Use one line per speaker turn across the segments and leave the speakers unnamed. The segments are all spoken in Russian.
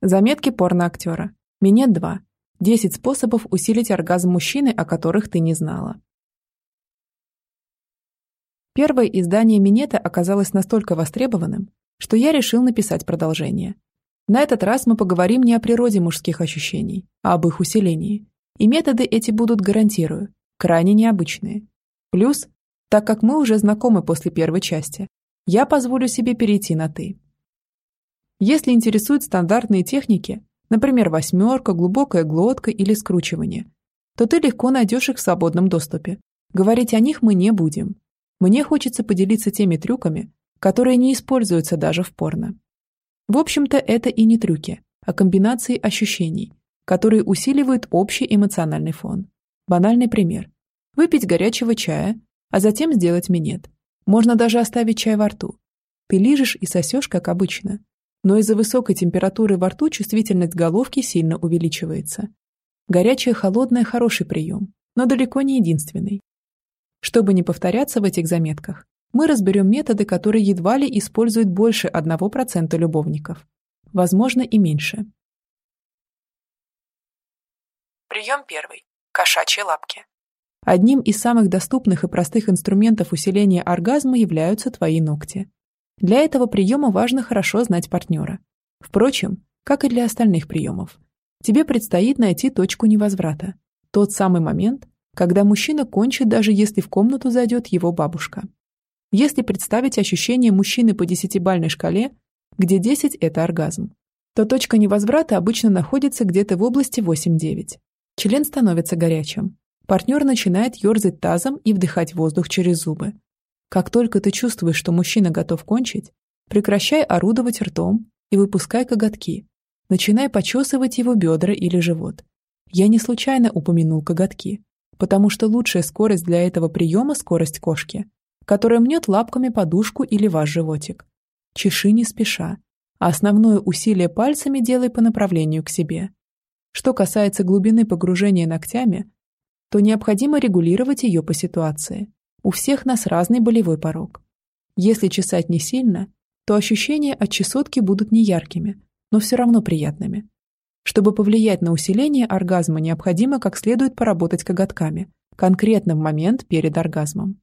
Заметки порноактера. Минет 2. 10 способов усилить оргазм мужчины, о которых ты не знала. Первое издание Минета оказалось настолько востребованным, что я решил написать продолжение. На этот раз мы поговорим не о природе мужских ощущений, а об их усилении. И методы эти будут, гарантирую, крайне необычные. Плюс, так как мы уже знакомы после первой части, я позволю себе перейти на «ты». Если интересуют стандартные техники, например, восьмерка, глубокая глотка или скручивание, то ты легко найдешь их в свободном доступе. Говорить о них мы не будем. Мне хочется поделиться теми трюками, которые не используются даже в порно. В общем-то, это и не трюки, а комбинации ощущений, которые усиливают общий эмоциональный фон. Банальный пример. Выпить горячего чая, а затем сделать минет. Можно даже оставить чай во рту. Ты лижешь и сосешь, как обычно. Но из-за высокой температуры во рту чувствительность головки сильно увеличивается. Горячее холодное – хороший прием, но далеко не единственный. Чтобы не повторяться в этих заметках, мы разберем методы, которые едва ли используют больше 1% любовников. Возможно, и меньше.
Прием первый. Кошачьи лапки.
Одним из самых доступных и простых инструментов усиления оргазма являются твои ногти. Для этого приема важно хорошо знать партнера. Впрочем, как и для остальных приемов. Тебе предстоит найти точку невозврата. Тот самый момент, когда мужчина кончит, даже если в комнату зайдет его бабушка. Если представить ощущение мужчины по десятибальной шкале, где 10 – это оргазм, то точка невозврата обычно находится где-то в области 8-9. Член становится горячим. Партнер начинает ерзать тазом и вдыхать воздух через зубы. Как только ты чувствуешь, что мужчина готов кончить, прекращай орудовать ртом и выпускай коготки. Начинай почесывать его бедра или живот. Я не случайно упомянул коготки, потому что лучшая скорость для этого приема – скорость кошки – которая мнет лапками подушку или ваш животик. Чеши не спеша, а основное усилие пальцами делай по направлению к себе. Что касается глубины погружения ногтями, то необходимо регулировать ее по ситуации. У всех нас разный болевой порог. Если чесать не сильно, то ощущения от чесотки будут неяркими, но все равно приятными. Чтобы повлиять на усиление оргазма, необходимо как следует поработать коготками, конкретно в момент перед оргазмом.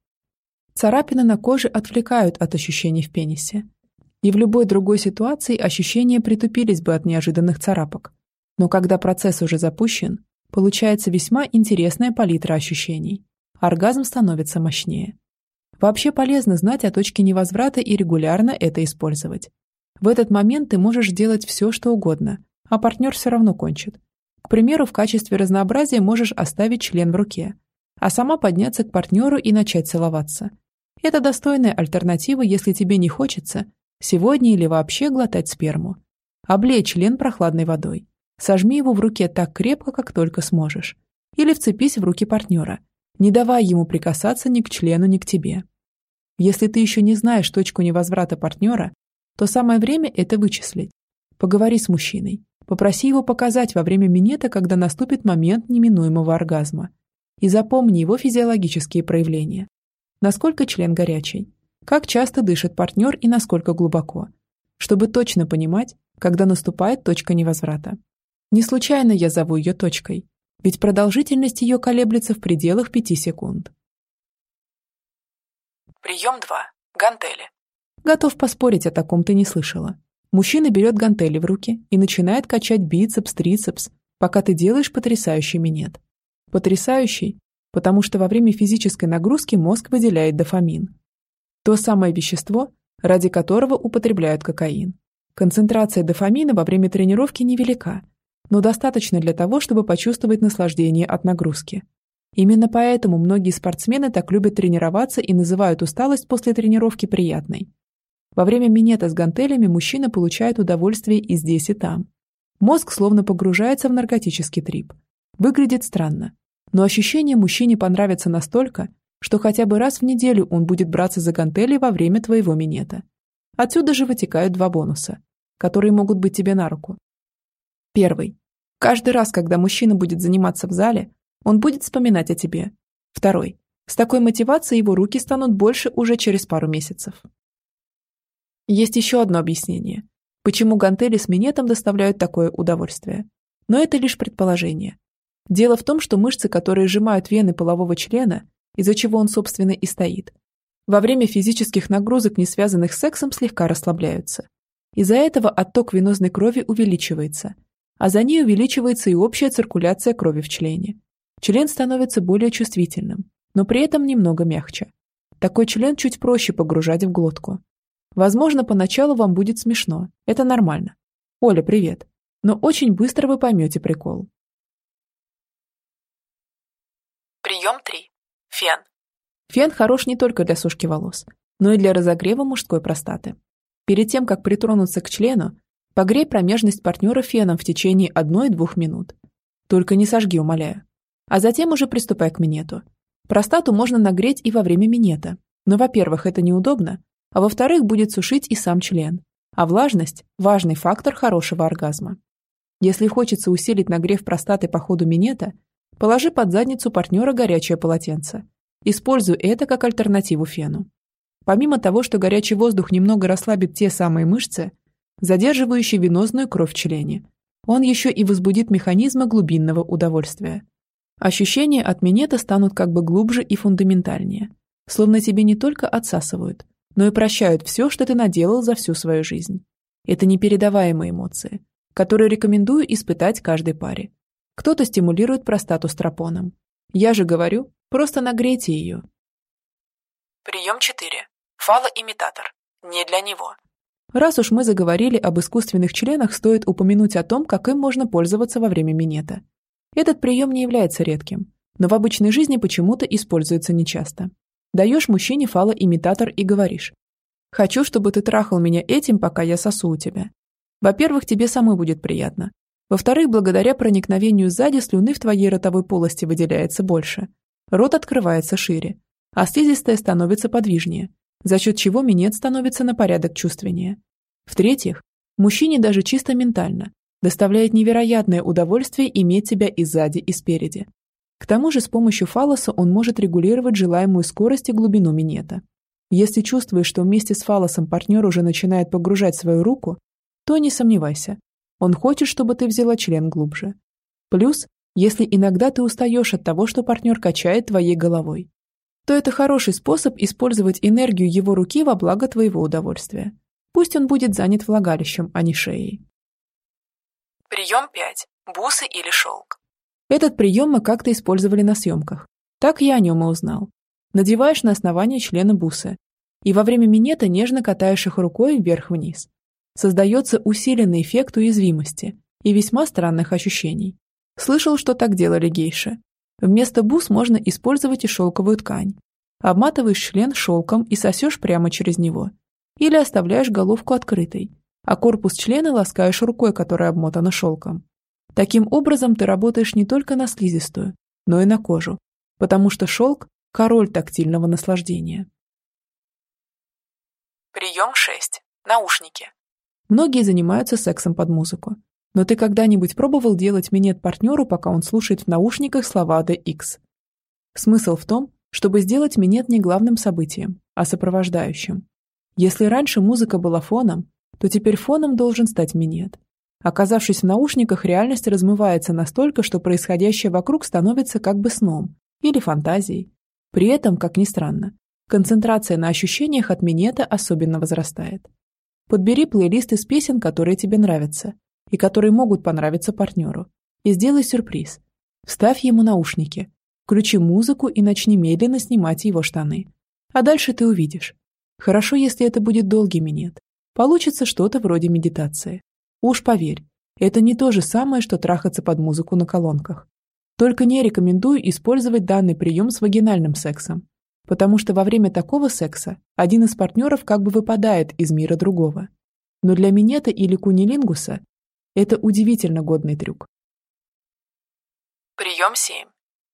Царапины на коже отвлекают от ощущений в пенисе. И в любой другой ситуации ощущения притупились бы от неожиданных царапок. Но когда процесс уже запущен, получается весьма интересная палитра ощущений. Оргазм становится мощнее. Вообще полезно знать о точке невозврата и регулярно это использовать. В этот момент ты можешь делать все, что угодно, а партнер все равно кончит. К примеру, в качестве разнообразия можешь оставить член в руке, а сама подняться к партнеру и начать целоваться – это достойная альтернатива, если тебе не хочется сегодня или вообще глотать сперму. Облей член прохладной водой. Сожми его в руке так крепко, как только сможешь. Или вцепись в руки партнера, не давай ему прикасаться ни к члену, ни к тебе. Если ты еще не знаешь точку невозврата партнера, то самое время это вычислить. Поговори с мужчиной. Попроси его показать во время минета, когда наступит момент неминуемого оргазма. И запомни его физиологические проявления. Насколько член горячий? Как часто дышит партнер и насколько глубоко? Чтобы точно понимать, когда наступает точка невозврата. Не случайно я зову ее точкой, ведь продолжительность ее колеблется в пределах 5 секунд.
Прием 2. Гантели.
Готов поспорить, о таком ты не слышала. Мужчина берет гантели в руки и начинает качать бицепс, трицепс, пока ты делаешь потрясающий минет. Потрясающий, потому что во время физической нагрузки мозг выделяет дофамин. То самое вещество, ради которого употребляют кокаин. Концентрация дофамина во время тренировки невелика, но достаточно для того, чтобы почувствовать наслаждение от нагрузки. Именно поэтому многие спортсмены так любят тренироваться и называют усталость после тренировки приятной. Во время минета с гантелями мужчина получает удовольствие и здесь, и там. Мозг словно погружается в наркотический трип. Выглядит странно, но ощущение мужчине понравится настолько, что хотя бы раз в неделю он будет браться за гантели во время твоего минета. Отсюда же вытекают два бонуса, которые могут быть тебе на руку. Первый. Каждый раз, когда мужчина будет заниматься в зале, он будет вспоминать о тебе. Второй. С такой мотивацией его руки станут больше уже через пару месяцев. Есть еще одно объяснение. почему гантели с минетом доставляют такое удовольствие. Но это лишь предположение. Дело в том, что мышцы, которые сжимают вены полового члена, из-за чего он, собственно, и стоит, во время физических нагрузок, не связанных с сексом, слегка расслабляются. Из-за этого отток венозной крови увеличивается, а за ней увеличивается и общая циркуляция крови в члене. Член становится более чувствительным, но при этом немного мягче. Такой член чуть проще погружать в глотку. Возможно, поначалу вам будет смешно, это нормально. Оля, привет. Но очень быстро вы поймете прикол.
Прием 3. Фен.
Фен хорош не только для сушки волос, но и для разогрева мужской простаты. Перед тем, как притронуться к члену, погрей промежность партнера феном в течение 1-2 минут. Только не сожги, умоляю. А затем уже приступай к минету. Простату можно нагреть и во время минета, но, во-первых, это неудобно, а во-вторых, будет сушить и сам член. А влажность – важный фактор хорошего оргазма. Если хочется усилить нагрев простаты по ходу минета, положи под задницу партнера горячее полотенце – Используй это как альтернативу фену. Помимо того, что горячий воздух немного расслабит те самые мышцы, задерживающие венозную кровь в члене, он еще и возбудит механизмы глубинного удовольствия. Ощущения от минета станут как бы глубже и фундаментальнее, словно тебе не только отсасывают, но и прощают все, что ты наделал за всю свою жизнь. Это непередаваемые эмоции, которые рекомендую испытать каждой паре. Кто-то стимулирует простату стропоном. Я же говорю, Просто нагрейте ее.
Прием 4. Фалоимитатор. Не для него.
Раз уж мы заговорили об искусственных членах, стоит упомянуть о том, как им можно пользоваться во время минета. Этот прием не является редким, но в обычной жизни почему-то используется нечасто. Даешь мужчине фалоимитатор и говоришь «Хочу, чтобы ты трахал меня этим, пока я сосу у тебя». Во-первых, тебе самой будет приятно. Во-вторых, благодаря проникновению сзади слюны в твоей ротовой полости выделяется больше, Рот открывается шире, а слизистая становится подвижнее, за счет чего минет становится на порядок чувственнее. В-третьих, мужчине даже чисто ментально доставляет невероятное удовольствие иметь тебя и сзади, и спереди. К тому же с помощью фалоса он может регулировать желаемую скорость и глубину минета. Если чувствуешь, что вместе с фалосом партнер уже начинает погружать свою руку, то не сомневайся. Он хочет, чтобы ты взяла член глубже. Плюс если иногда ты устаешь от того, что партнер качает твоей головой, то это хороший способ использовать энергию его руки во благо твоего удовольствия. Пусть он будет занят влагалищем, а не шеей.
Прием 5. Бусы или шелк.
Этот прием мы как-то использовали на съемках. Так я о нем и узнал. Надеваешь на основание члена бусы, и во время минета нежно катаешь их рукой вверх-вниз. Создается усиленный эффект уязвимости и весьма странных ощущений. Слышал, что так делали гейши. Вместо бус можно использовать и шелковую ткань. Обматываешь член шелком и сосешь прямо через него. Или оставляешь головку открытой, а корпус члена ласкаешь рукой, которая обмотана шелком. Таким образом ты работаешь не только на слизистую, но и на кожу, потому что шелк – король тактильного наслаждения.
Прием 6. Наушники.
Многие занимаются сексом под музыку. Но ты когда-нибудь пробовал делать минет партнеру, пока он слушает в наушниках слова DX? Смысл в том, чтобы сделать минет не главным событием, а сопровождающим. Если раньше музыка была фоном, то теперь фоном должен стать минет. Оказавшись в наушниках, реальность размывается настолько, что происходящее вокруг становится как бы сном или фантазией. При этом, как ни странно, концентрация на ощущениях от минета особенно возрастает. Подбери плейлист из песен, которые тебе нравятся, и которые могут понравиться партнеру. И сделай сюрприз. Вставь ему наушники, включи музыку и начни медленно снимать его штаны. А дальше ты увидишь. Хорошо, если это будет долгий минет. Получится что-то вроде медитации. Уж поверь, это не то же самое, что трахаться под музыку на колонках. Только не рекомендую использовать данный прием с вагинальным сексом, потому что во время такого секса один из партнеров как бы выпадает из мира другого. Но для минета или кунилингуса это удивительно годный трюк.
Прием 7.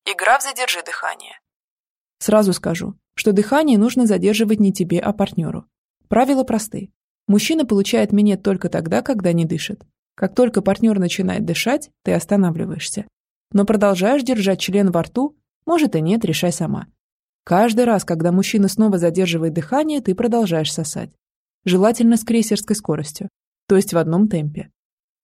Игра в «Задержи дыхание».
Сразу скажу, что дыхание нужно задерживать не тебе, а партнеру. Правила просты. Мужчина получает минет только тогда, когда не дышит. Как только партнер начинает дышать, ты останавливаешься. Но продолжаешь держать член во рту, может и нет, решай сама. Каждый раз, когда мужчина снова задерживает дыхание, ты продолжаешь сосать. Желательно с крейсерской скоростью, то есть в одном темпе.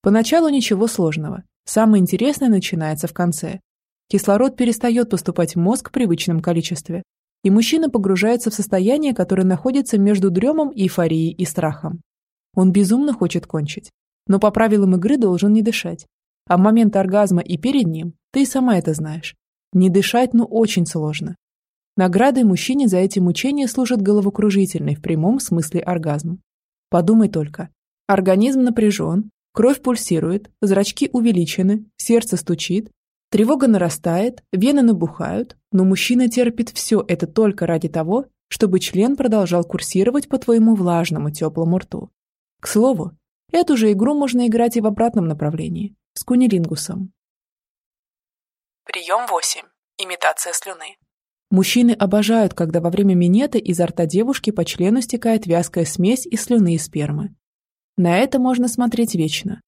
Поначалу ничего сложного. Самое интересное начинается в конце. Кислород перестает поступать в мозг в привычном количестве, и мужчина погружается в состояние, которое находится между дремом, эйфорией и страхом. Он безумно хочет кончить, но по правилам игры должен не дышать. А в момент оргазма и перед ним, ты и сама это знаешь, не дышать ну очень сложно. Наградой мужчине за эти мучения служит головокружительный в прямом смысле оргазм. Подумай только. Организм напряжен, кровь пульсирует, зрачки увеличены, сердце стучит, тревога нарастает, вены набухают, но мужчина терпит все это только ради того, чтобы член продолжал курсировать по твоему влажному теплому рту. К слову, эту же игру можно играть и в обратном направлении, с кунилингусом.
Прием 8. Имитация слюны.
Мужчины обожают, когда во время минета изо рта девушки по члену стекает вязкая смесь из слюны и спермы. На это можно смотреть вечно.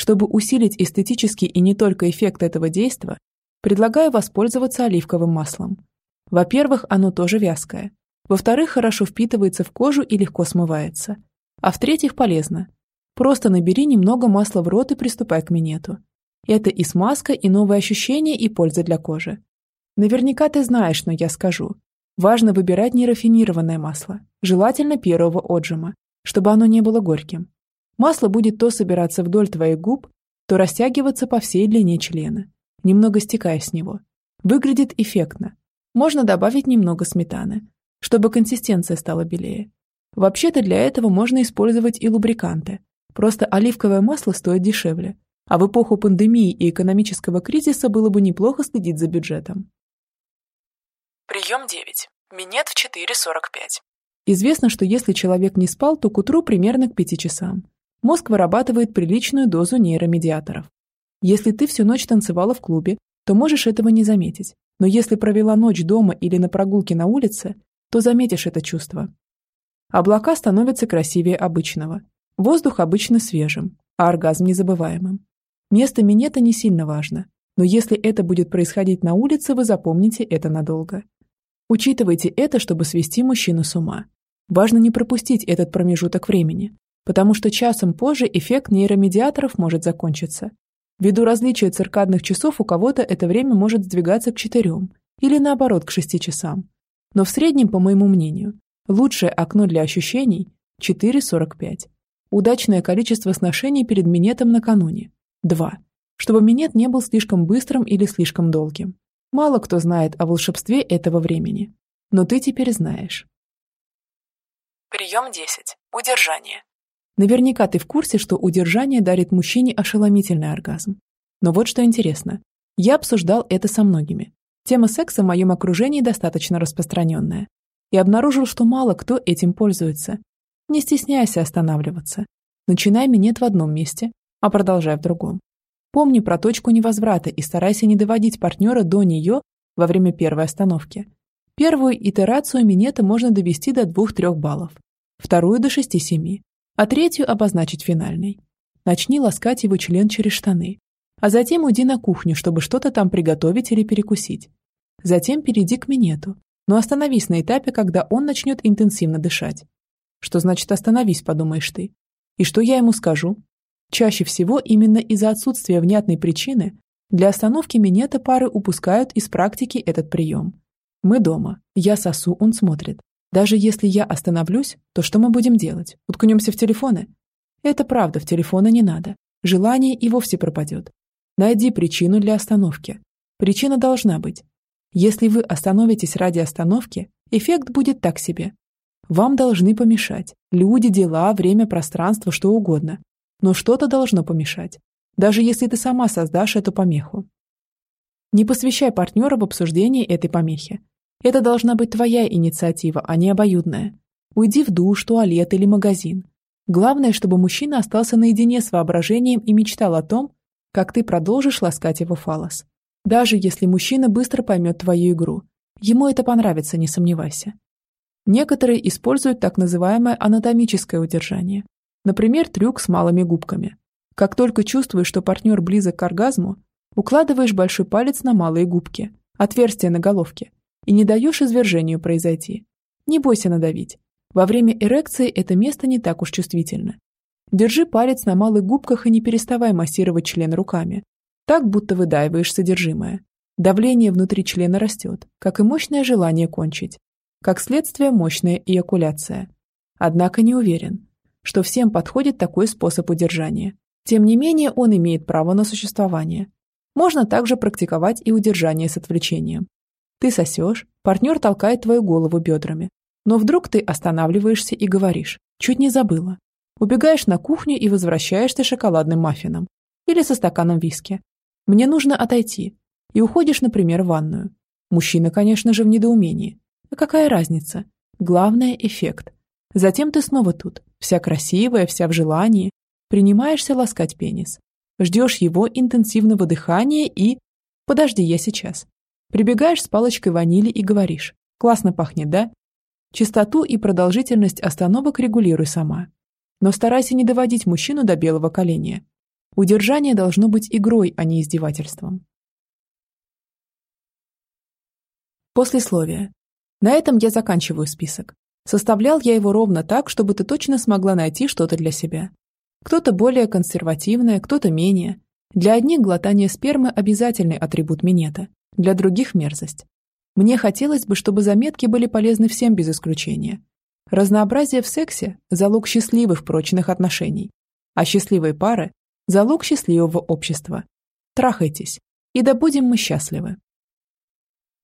Чтобы усилить эстетический и не только эффект этого действа, предлагаю воспользоваться оливковым маслом. Во-первых, оно тоже вязкое. Во-вторых, хорошо впитывается в кожу и легко смывается. А в-третьих, полезно. Просто набери немного масла в рот и приступай к минету. Это и смазка, и новые ощущения, и польза для кожи. Наверняка ты знаешь, но я скажу. Важно выбирать нерафинированное масло, желательно первого отжима, чтобы оно не было горьким. Масло будет то собираться вдоль твоих губ, то растягиваться по всей длине члена, немного стекая с него. Выглядит эффектно. Можно добавить немного сметаны, чтобы консистенция стала белее. Вообще-то для этого можно использовать и лубриканты. Просто оливковое масло стоит дешевле, а в эпоху пандемии и экономического кризиса было бы неплохо следить за бюджетом.
Прием 9. Минет в 4.45.
Известно, что если человек не спал, то к утру примерно к 5 часам. Мозг вырабатывает приличную дозу нейромедиаторов. Если ты всю ночь танцевала в клубе, то можешь этого не заметить. Но если провела ночь дома или на прогулке на улице, то заметишь это чувство. Облака становятся красивее обычного. Воздух обычно свежим, а оргазм незабываемым. Место минета не сильно важно, но если это будет происходить на улице, вы запомните это надолго. Учитывайте это, чтобы свести мужчину с ума. Важно не пропустить этот промежуток времени, потому что часом позже эффект нейромедиаторов может закончиться. Ввиду различия циркадных часов у кого-то это время может сдвигаться к 4 или наоборот к 6 часам. Но в среднем, по моему мнению, Лучшее окно для ощущений – 4,45. Удачное количество сношений перед минетом накануне – 2. Чтобы минет не был слишком быстрым или слишком долгим. Мало кто знает о волшебстве этого времени. Но ты теперь знаешь.
Прием 10. Удержание.
Наверняка ты в курсе, что удержание дарит мужчине ошеломительный оргазм. Но вот что интересно. Я обсуждал это со многими. Тема секса в моем окружении достаточно распространенная и обнаружил, что мало кто этим пользуется. Не стесняйся останавливаться. Начинай минет в одном месте, а продолжай в другом. Помни про точку невозврата и старайся не доводить партнера до нее во время первой остановки. Первую итерацию минета можно довести до 2-3 баллов, вторую до 6-7, а третью обозначить финальной. Начни ласкать его член через штаны, а затем уйди на кухню, чтобы что-то там приготовить или перекусить. Затем перейди к минету, но остановись на этапе, когда он начнет интенсивно дышать. Что значит остановись, подумаешь ты. И что я ему скажу? Чаще всего именно из-за отсутствия внятной причины для остановки минета пары упускают из практики этот прием. Мы дома, я сосу, он смотрит. Даже если я остановлюсь, то что мы будем делать? Уткнемся в телефоны? Это правда, в телефоны не надо. Желание и вовсе пропадет. Найди причину для остановки. Причина должна быть. Если вы остановитесь ради остановки, эффект будет так себе. Вам должны помешать. Люди, дела, время, пространство, что угодно. Но что-то должно помешать. Даже если ты сама создашь эту помеху. Не посвящай партнера в обсуждение этой помехи. Это должна быть твоя инициатива, а не обоюдная. Уйди в душ, туалет или магазин. Главное, чтобы мужчина остался наедине с воображением и мечтал о том, как ты продолжишь ласкать его фалос. Даже если мужчина быстро поймет твою игру. Ему это понравится, не сомневайся. Некоторые используют так называемое анатомическое удержание. Например, трюк с малыми губками. Как только чувствуешь, что партнер близок к оргазму, укладываешь большой палец на малые губки, отверстие на головке, и не даешь извержению произойти. Не бойся надавить. Во время эрекции это место не так уж чувствительно. Держи палец на малых губках и не переставай массировать член руками. Так, будто выдаиваешь содержимое. Давление внутри члена растет, как и мощное желание кончить. Как следствие, мощная эякуляция. Однако не уверен, что всем подходит такой способ удержания. Тем не менее, он имеет право на существование. Можно также практиковать и удержание с отвлечением. Ты сосешь, партнер толкает твою голову бедрами. Но вдруг ты останавливаешься и говоришь «чуть не забыла». Убегаешь на кухню и возвращаешься шоколадным маффином. Или со стаканом виски. Мне нужно отойти. И уходишь, например, в ванную. Мужчина, конечно же, в недоумении. А какая разница? Главное – эффект. Затем ты снова тут, вся красивая, вся в желании. Принимаешься ласкать пенис. Ждешь его интенсивного дыхания и... Подожди, я сейчас. Прибегаешь с палочкой ванили и говоришь. Классно пахнет, да? Частоту и продолжительность остановок регулируй сама. Но старайся не доводить мужчину до белого коленя. Удержание должно быть игрой, а не издевательством. Послесловие. На этом я заканчиваю список. Составлял я его ровно так, чтобы ты точно смогла найти что-то для себя. Кто-то более консервативное, кто-то менее. Для одних глотание спермы – обязательный атрибут минета, для других – мерзость. Мне хотелось бы, чтобы заметки были полезны всем без исключения. Разнообразие в сексе – залог счастливых прочных отношений, а счастливые пары – залог счастливого общества. Трахайтесь, и да будем мы счастливы.